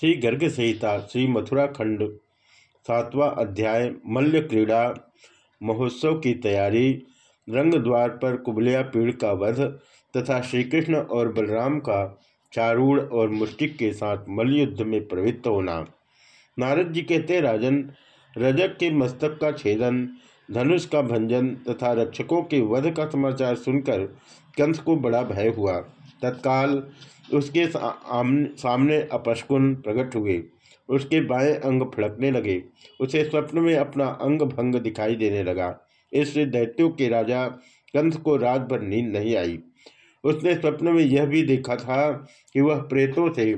श्री गर्ग संहिता श्री मथुरा खंड सातवां अध्याय मल्ल क्रीड़ा महोत्सव की तैयारी रंग द्वार पर कुबलिया पीड़ का वध तथा श्रीकृष्ण और बलराम का चारूढ़ और मुष्टिक के साथ मल्लयुद्ध में प्रवृत्त होना। नारद जी कहते, राजन, रजक के मस्तक का छेदन, धनुष का भंजन तथा रक्षकों के वध का समाचार सुनकर कंस को बड़ा भय हुआ। तत्काल उसके सामने अपशकुन प्रकट हुए। उसके बाएँ अंग फड़कने लगे। उसे स्वप्न में अपना अंग भंग दिखाई देने लगा। इससे दैत्यों के राजा कंस को रात भर नींद नहीं आई। उसने स्वप्न में यह भी देखा था कि वह प्रेतों से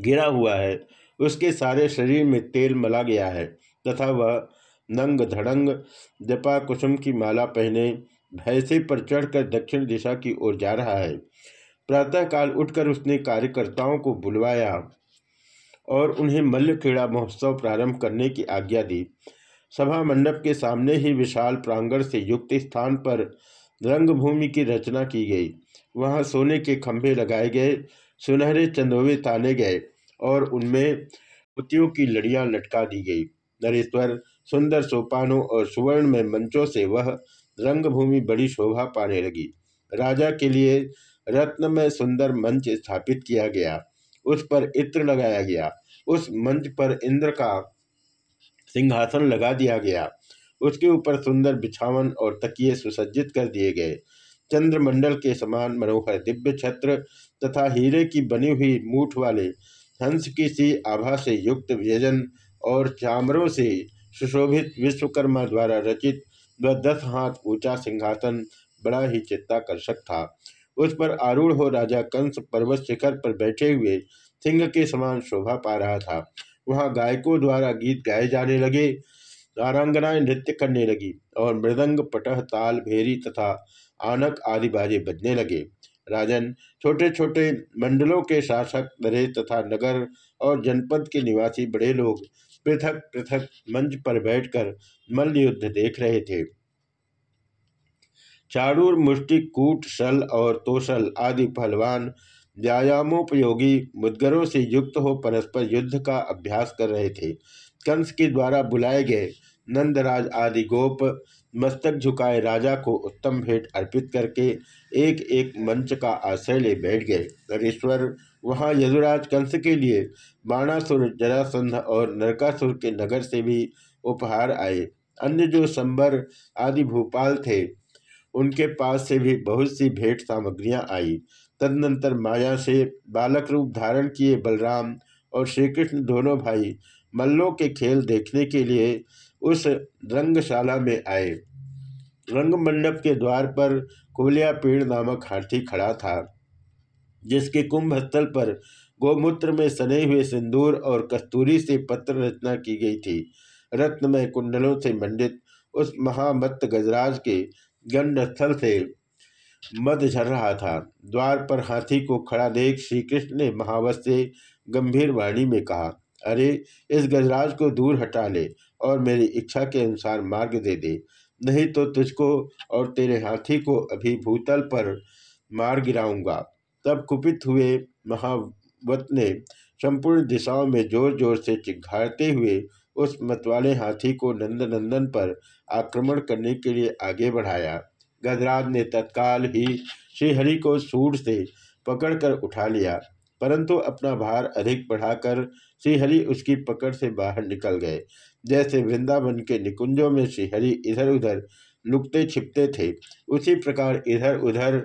घिरा हुआ है। उसके सारे शरीर में तेल मला गया है तथा वह नंग धड़ंग जपा कुसुम की माला पहने भैंसे पर चढ़कर दक्षिण दिशा की ओर जा रहा है। प्रातःकाल उठकर उसने कार्यकर्ताओं को बुलवाया और उन्हें मल्ल क्रीड़ा महोत्सव प्रारंभ करने की आज्ञा दी। सभा मंडप के सामने ही विशाल प्रांगण से युक्त स्थान पर रंगभूमि की रचना की गई। वहाँ सोने के खंभे लगाए गए, सुनहरे चंदोवे ताने गए और उनमें पुतियों की लड़ियाँ लटका दी गई। नरेश्वर, सुंदर सोपानों और सुवर्ण में मंचों से वह रंगभूमि बड़ी शोभा पाने लगी। राजा के लिए रत्न में सुंदर मंच स्थापित किया गया। उस पर इत्र लगाया गया। उस मंच पर इंद्र का सिंहासन लगा दिया गया। उसके ऊपर सुंदर बिछावन और तकिए सुसज्जित कर दिए गए। चंद्रमंडल के समान मनोहर दिव्य छत्र तथा हीरे की बनी हुई मूठ वाले हंस की सी आभा से युक्त व्यजन और चामरों से सुशोभित विश्वकर्मा द्वारा रचित व दस हाथ ऊँचा सिंहासन बड़ा ही चित्ताकर्षक था। उस पर आरूढ़ हो राजा कंस पर्वत शिखर पर बैठे हुए सिंह के समान शोभा पा रहा था। वहाँ गायकों द्वारा गीत गाए जाने लगे तारांगनाएँ नृत्य करने लगी और मृदंग पटह ताल भेरी तथा आनक आदि बाजे बजने लगे। राजन छोटे छोटे मंडलों के शासक नरेश तथा नगर और जनपद के निवासी बड़े लोग पृथक पृथक मंच पर बैठकर मल्ल युद्ध देख रहे थे। चारूर, मुष्टि, कूट, सल और तोसल आदि पहलवान व्यायामोपयोगी मुदगरों से युक्त हो परस्पर युद्ध का अभ्यास कर रहे थे। कंस के द्वारा बुलाए गए नंदराज आदि गोप मस्तक झुकाए राजा को उत्तम भेंट अर्पित करके एक एक मंच का आश्रय ले बैठ गए। नरेश्वर, वहाँ यदुराज कंस के लिए बाणासुर, जरासंध और नरकासुर के नगर से भी उपहार आए। अन्य जो संबर आदि भोपाल थे, उनके पास से भी बहुत सी भेंट सामग्रियाँ आई। तदनंतर माया से बालक रूप धारण किए बलराम और श्री कृष्ण दोनों भाई मल्लों के खेल देखने के लिए उस रंगशाला में आए। रंग मंडप के द्वार पर कुबलिया पेड़ नामक हाथी खड़ा था, जिसके कुंभ स्थल पर गोमूत्र में सने हुए सिंदूर और कस्तूरी से पत्र रचना की गई थी। रत्नमय कुंडलों से मंडित उस महामत्त गजराज के गंड स्थल से मद झर रहा था। द्वार पर हाथी को खड़ा देख श्री कृष्ण ने महावत से गंभीर वाणी में कहा अरे, इस गजराज को दूर हटा ले और मेरी इच्छा के अनुसार मार्ग दे दे। नहीं तो तुझको और तेरे हाथी को अभी भूतल पर मार गिराऊँगा। तब कुपित हुए महावत ने संपूर्ण दिशाओं में ज़ोर ज़ोर से चिघाड़ते हुए उस मतवाले हाथी को नंदनंदन पर आक्रमण करने के लिए आगे बढ़ाया। गजराज ने तत्काल ही श्रीहरि को सूर से पकड़कर उठा लिया, परंतु अपना भार अधिक बढ़ाकर श्रीहरि उसकी पकड़ से बाहर निकल गए। जैसे वृंदावन के निकुंजों में श्रीहरि इधर उधर लुकते छिपते थे, उसी प्रकार इधर उधर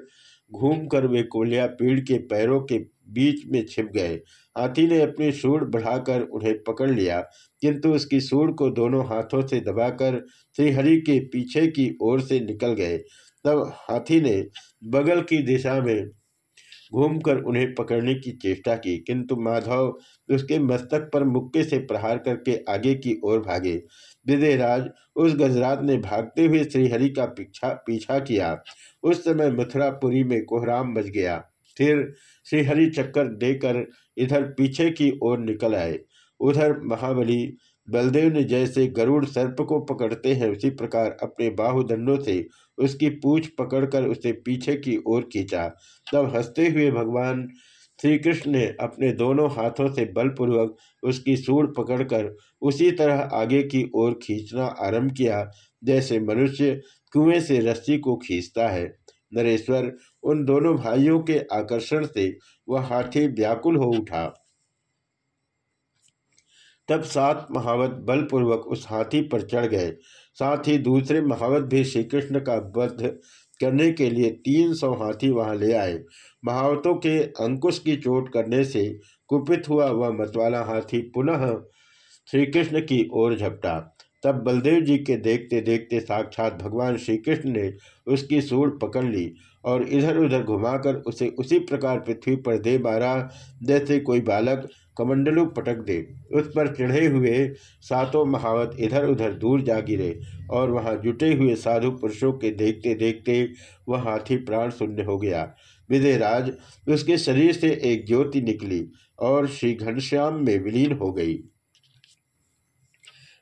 घूमकर वे कोलिया पीड़ के पैरों के बीच में छिप गए। हाथी ने अपनी सूढ़ बढ़ाकर उन्हें पकड़ लिया, किंतु उसकी सूढ़ को दोनों हाथों से दबाकर श्रीहरि के पीछे की ओर से निकल गए। तब हाथी ने बगल की दिशा में घूमकर उन्हें पकड़ने की चेष्टा की, किंतु माधव उसके मस्तक पर मुक्के से प्रहार करके आगे की ओर भागे। विदयराज उस गजरात ने भागते हुए श्रीहरि का पीछा पीछा किया। उस समय मथुरापुरी में कोहराम बज गया। फिर श्रीहरि चक्कर देकर इधर पीछे की ओर निकल आए। उधर महाबली बलदेव ने जैसे गरुड़ सर्प को पकड़ते हैं, उसी प्रकार अपने बाहुदंडों से उसकी पूछ पकड़कर उसे पीछे की ओर खींचा। तब हँसते हुए भगवान श्री कृष्ण ने अपने दोनों हाथों से बलपूर्वक उसकी सूढ़ पकड़कर उसी तरह आगे की ओर खींचना आरंभ किया, जैसे मनुष्य कुएँ से रस्सी को खींचता है। नरेश्वर उन दोनों भाइयों के आकर्षण से वह हाथी व्याकुल हो उठा। तब सात महावत बलपूर्वक उस हाथी पर चढ़ गए। साथ ही दूसरे महावत भी श्री कृष्ण का वध करने के लिए तीन सौ हाथी वहाँ ले आए। महावतों के अंकुश की चोट करने से कुपित हुआ वह मतवाला हाथी पुनः श्री कृष्ण की ओर झपटा। तब बलदेव जी के देखते देखते साक्षात भगवान श्री कृष्ण ने उसकी सूढ़ पकड़ ली और इधर उधर घुमाकर उसे उसी प्रकार पृथ्वी पर दे मारा। जैसे कोई बालक कमंडलू पटक दे, उस पर चढ़े हुए सातों महावत इधर उधर दूर जा गिरे और वहाँ जुटे हुए साधु पुरुषों के देखते देखते वह हाथी प्राण शून्य हो गया। विजयराज उसके शरीर से एक ज्योति निकली और श्री घनश्याम में विलीन हो गई।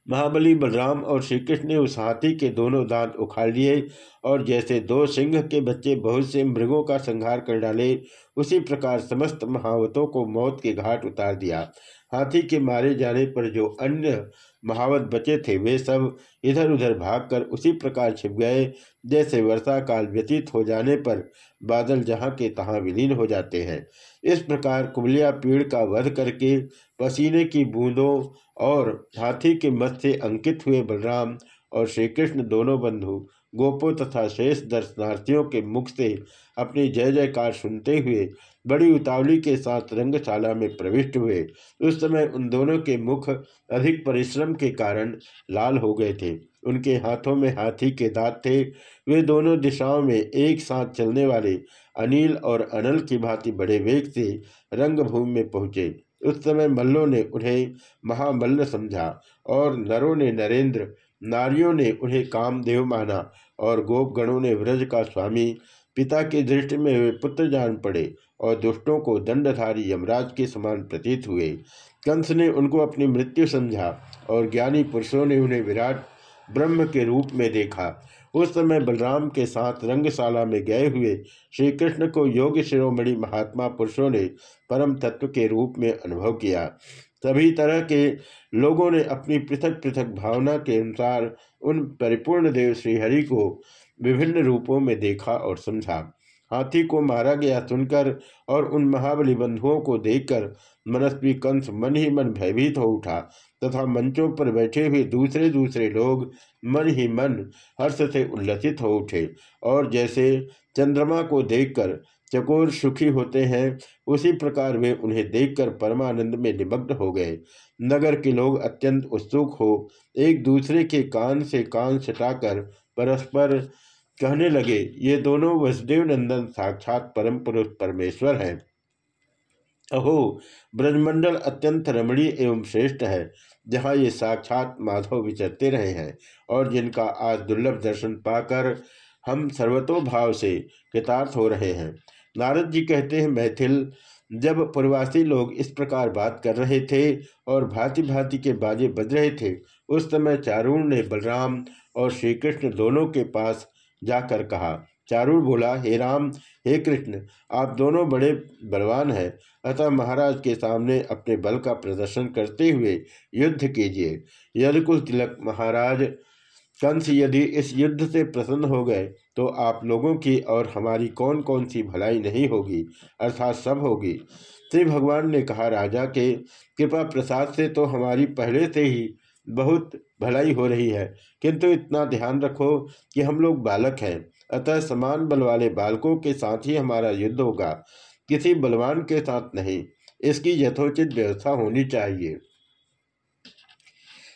महाबली बलराम और श्री कृष्ण ने उस हाथी के दोनों दांत उखाड़ लिए और जैसे दो सिंह के बच्चे बहुत से मृगों का संहार कर डाले, उसी प्रकार समस्त महावतों को मौत के घाट उतार दिया। हाथी के मारे जाने पर जो अन्य महावत बचे थे, वे सब इधर उधर भागकर उसी प्रकार छिप गए, जैसे वर्षा काल व्यतीत हो जाने पर बादल जहाँ के तहाँ विलीन हो जाते हैं। इस प्रकार कुबलिया पीड़ का वध करके पसीने की बूंदों और हाथी के मत से अंकित हुए बलराम और श्री कृष्ण दोनों बंधु गोपो तथा शेष दर्शनार्थियों के मुख से अपनी जय जयकार सुनते हुए बड़ी उतावली के साथ रंगशाला में प्रविष्ट हुए। उस समय उन दोनों के मुख अधिक परिश्रम के कारण लाल हो गए थे। उनके हाथों में हाथी के दांत थे। वे दोनों दिशाओं में एक साथ चलने वाले अनिल और अनल की भांति बड़े वेग से रंगभूमि में पहुँचे। उस समय मल्लों ने उन्हें महामल्ल समझा और नरों ने नरेंद्र, नारियों ने उन्हें कामदेव माना और गोपगणों ने व्रज का स्वामी पिता की दृष्टि में वे पुत्र जान पड़े और दुष्टों को दंडधारी यमराज के समान प्रतीत हुए। कंस ने उनको अपनी मृत्यु समझा और ज्ञानी पुरुषों ने उन्हें विराट ब्रह्म के रूप में देखा। उस समय बलराम के साथ रंगशाला में गए हुए श्री कृष्ण को योग शिरोमणि महात्मा पुरुषों ने परम तत्व के रूप में अनुभव किया। सभी तरह के लोगों ने अपनी पृथक पृथक भावना के अनुसार उन परिपूर्ण देव श्रीहरि को विभिन्न रूपों में देखा और समझा। हाथी को मारा गया सुनकर और उन महाबली बंधुओं को देखकर मनस्वी कंस मन ही मन भयभीत हो उठा तथा मंचों पर बैठे हुए दूसरे दूसरे लोग मन ही मन हर्ष से उल्लसित हो उठे और जैसे चंद्रमा को देखकर चकोर सुखी होते हैं, उसी प्रकार वे उन्हें देखकर परमानंद में निमग्न हो गए। नगर के लोग अत्यंत उत्सुक हो एक दूसरे के कान से कान सटाकर परस्पर कहने लगे, ये दोनों वसुदेव नंदन साक्षात परम पुरुष परमेश्वर हैं। अहो, ब्रजमंडल अत्यंत रमणीय एवं श्रेष्ठ है, जहाँ ये साक्षात माधव विचरते रहे हैं और जिनका आज दुर्लभ दर्शन पाकर हम सर्वतोभाव से कृतार्थ हो रहे हैं। नारद जी कहते हैं, मैथिल, जब प्रवासी लोग इस प्रकार बात कर रहे थे और भांति भांति के बाजे बज रहे थे, उस समय चारूण ने बलराम और श्री कृष्ण दोनों के पास जाकर कहा चारूण बोला, हे राम, हे कृष्ण, आप दोनों बड़े बलवान हैं। अतः महाराज के सामने अपने बल का प्रदर्शन करते हुए युद्ध कीजिए। यदकुल तिलक महाराज, कंस यदि इस युद्ध से प्रसन्न हो गए तो आप लोगों की और हमारी कौन कौन सी भलाई नहीं होगी, अर्थात सब होगी। श्री भगवान ने कहा, राजा के कृपा प्रसाद से तो हमारी पहले से ही बहुत भलाई हो रही है। किंतु इतना ध्यान रखो कि हम लोग बालक हैं। अतः समान बल वाले बालकों के साथ ही हमारा युद्ध होगा। किसी बलवान के साथ नहीं। इसकी यथोचित व्यवस्था होनी चाहिए।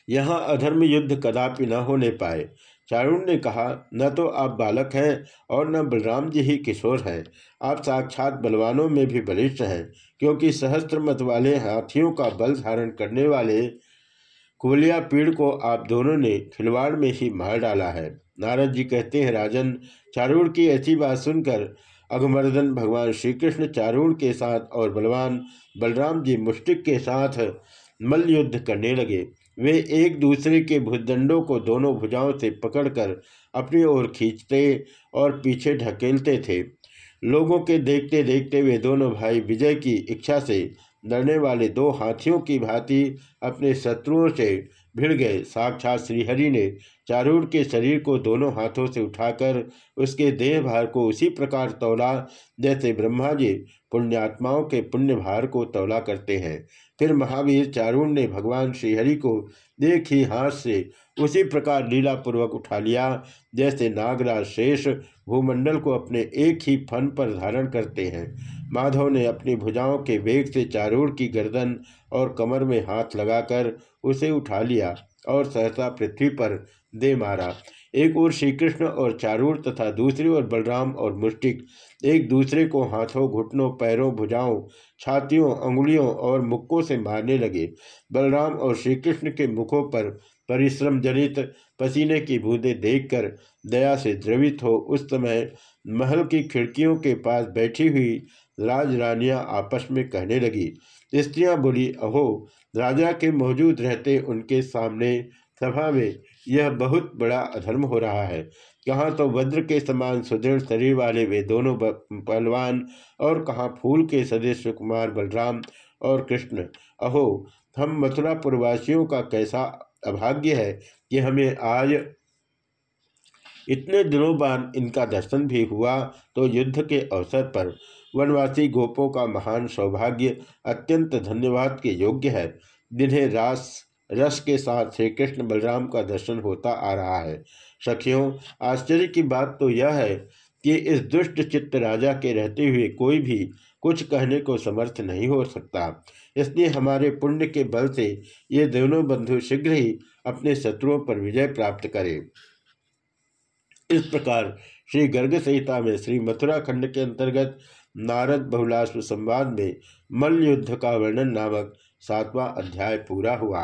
यहाँ अधर्म युद्ध कदापि न होने पाए। चारुण ने कहा, न तो आप बालक हैं और न बलराम जी ही किशोर हैं। आप साक्षात बलवानों में भी बलिष्ठ हैं, क्योंकि सहस्त्र मत वाले हाथियों का बल धारण करने वाले कुलिया पीड़ को आप दोनों ने खिलवाड़ में ही मार डाला है। नारद जी कहते हैं, राजन, चारूण की ऐसी बात सुनकर अघमर्दन भगवान श्री कृष्ण चारूण के साथ और बलवान बलराम जी मुष्टिक के साथ मल्ल युद्ध करने लगे। वे एक दूसरे के भुजदंडों को दोनों भुजाओं से पकड़कर अपनी ओर खींचते और पीछे ढकेलते थे। लोगों के देखते देखते वे दोनों भाई विजय की इच्छा से लड़ने वाले दो हाथियों की भांति अपने शत्रुओं से भिड़ गए। साक्षात श्रीहरि ने चारूर के शरीर को दोनों हाथों से उठाकर उसके देह भार को उसी प्रकार तौला, जैसे ब्रह्मा जी पुण्यात्माओं के पुण्य भार को तौला करते हैं। फिर महावीर चारूण ने भगवान श्रीहरि को एक ही हाथ से उसी प्रकार लीला पूर्वक उठा लिया। जैसे नागराज शेष भूमंडल को अपने एक ही फन पर धारण करते हैं, माधव ने अपनी भुजाओं के वेग से चारूढ़ की गर्दन और कमर में हाथ लगाकर उसे उठा लिया और सहसा पृथ्वी पर दे मारा। एक ओर श्री कृष्ण और चारूर तथा दूसरी ओर बलराम और मुष्टिक। एक दूसरे को हाथों, घुटनों, पैरों, भुजाओं, छातियों, अंगुलियों और मुक्कों से मारने लगे। बलराम और श्री कृष्ण के मुखों पर परिश्रम जनित पसीने की बूंदें देखकर दया से द्रवित हो उस समय महल की खिड़कियों के पास बैठी हुई राज रानियाँ आपस में कहने लगी, स्त्रियाँ बोली, अहो, राजा के मौजूद रहते उनके सामने सभा में यह बहुत बड़ा अधर्म हो रहा है। कहाँ तो वज्र के समान सुदृढ़ शरीर वाले वे दोनों पहलवान और कहाँ फूल के सदस्य सुकुमार बलराम और कृष्ण। अहो, हम मथुरा पुरवासियों का कैसा अभाग्य है कि हमें आज इतने दिनों बाद इनका दर्शन भी हुआ तो युद्ध के अवसर पर। वनवासी गोपों का महान सौभाग्य अत्यंत धन्यवाद के योग्य है। जिन्हें रास रस के साथ श्री कृष्ण बलराम का दर्शन होता आ रहा है। सखियों, आश्चर्य की बात तो यह है कि इस दुष्ट चित्त राजा के रहते हुए कोई भी कुछ कहने को समर्थ नहीं हो सकता। इसलिए हमारे पुण्य के बल से ये दोनों बंधु शीघ्र ही अपने शत्रुओं पर विजय प्राप्त करें। इस प्रकार श्री गर्ग संहिता में श्री मथुरा खंड के अंतर्गत नारद बहुलाश्व संवाद में मल्ल युद्ध का वर्णन नामक सातवां अध्याय पूरा हुआ।